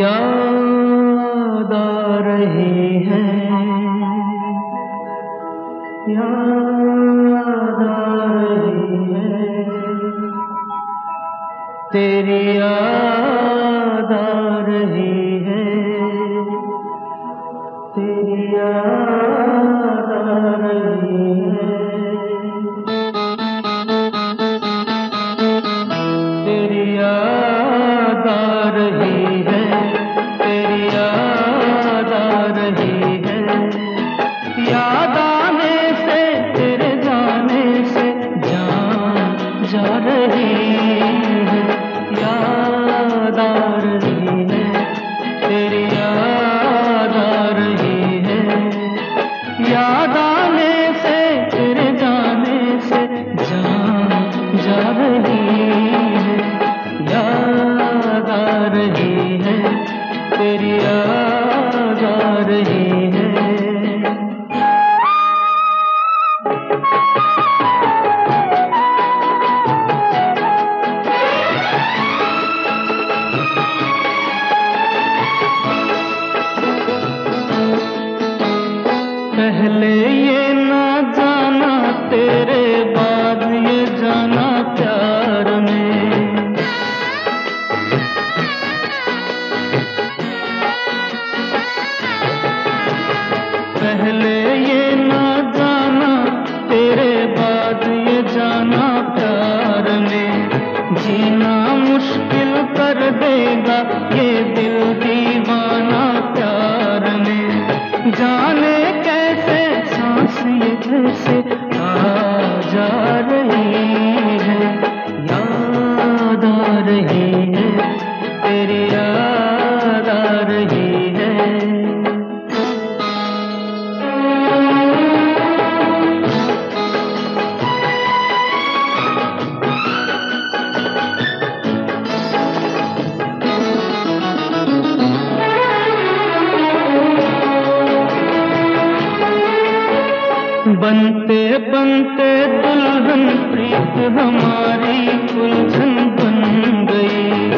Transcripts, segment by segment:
याद आ रहे हैं। याद आ तेरी याद आ रही है। तेरी याद आ रही है। तेरी याद आ रही जा रही। पहले ये ना जाना, तेरे बाद ये जाना प्यार में। पहले ये ना जाना, तेरे बाद ये जाना प्यार बनते बनते दुल्हन, प्रीत हमारी उलझन बन गई।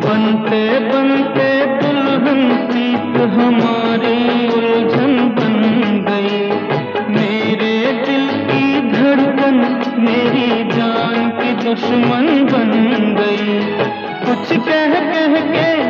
बनते बनते दुल्हन, प्रीत हमारी उलझन बन गई। मेरे दिल की धड़कन, मेरी जान की दुश्मन बन गई। कुछ कह कह के